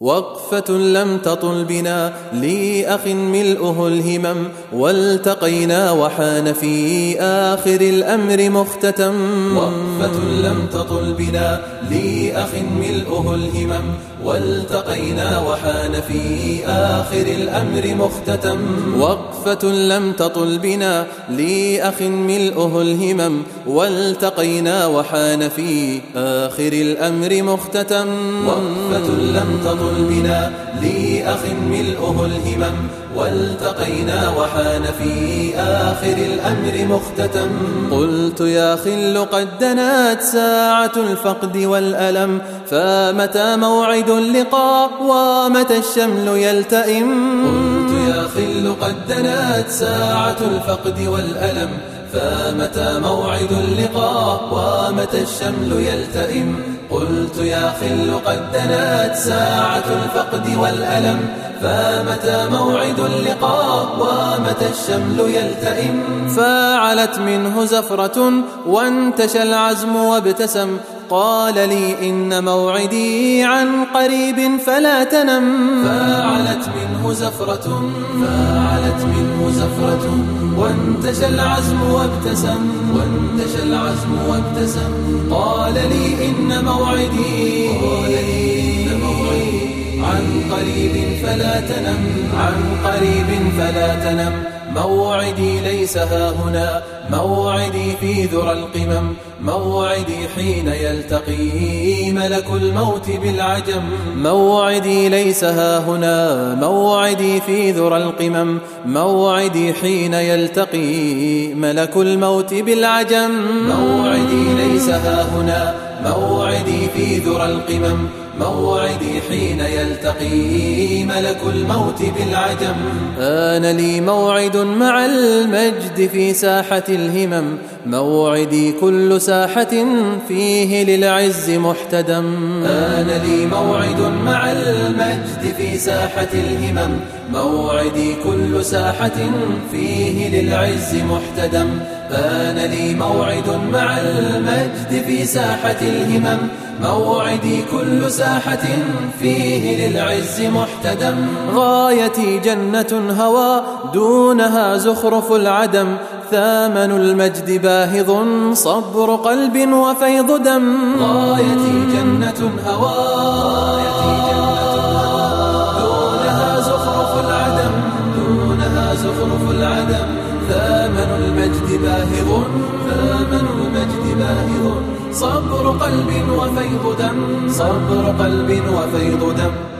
وقفة لم تطل بنا. لي أخ ملؤه الهمم والتقينا وحان في آخر الأمر مختتم. وقفة لم تطل بنا. لي أخ ملؤه الهمم والتقينا وحان في آخر الأمر مختتم. وقفة لم تطل بنا. لي أخ ملؤه الهمم والتقينا وحان في آخر الأمر مختتم. وقفة لم تطل بنا لي أخ ملؤه الهمم والتقينا وحان في آخر الأمر مختتم. قلت يا خل قد دنات ساعة الفقد والألم فمتى موعد اللقاء ومتى الشمل يلتئم؟ قلت يا خل قد دنات ساعة الفقد والألم فمتى موعد اللقاء ومتى الشمل يلتئم؟ قلت يا خل قد دنات ساعة الفقد والألم فمتى موعد اللقاء ومتى الشمل يلتئم؟ فعلت منه زفرة وانتشى العزم وابتسم قال لي إن موعدي عن قريب فلا تنم. فعلت منه زفرة فعلت منه زفرة. وانتشى العزم وابتسم وانتشى العزم وابتسم. قال لي إن موعدي قال لي إن موعدي. عن قريب فلا تنم عن قريب فلا تنم. موعدي ليس ها هنا. موعدي في ذرى القمم. موعدي حين يلتقي ملك الموت بالعجم. موعدي ليس ها هنا. موعدي في ذرى القمم. موعدي حين يلتقي ملك الموت بالعجم. موعدي ليس ها هنا. موعدي في ذرى القمم. موعدي حين يلتقي ملك الموت بالعجم. آن لي موعد مع المجد في ساحة الهمم. موعدي كل ساحة فيه للعز محتدم. آن لي موعد مع المجد في ساحة الهمم. موعدي كل ساحة فيه للعز محتدم. آن لي موعد مع المجد في ساحة الهمم. موعدي كل ساحة فيه للعز محتدم. غايتي جنة هوى دونها زخرف العدم. ثامن المجد باهظ صبر قلب وفيض دم. غايتي جنة هوى دونها زخرف العدم. دونها زخرف العدم. ثامن المجد باهظ ثامن المجد باهظ صبر قلب وفيض دم. صبر قلب وفيض دم.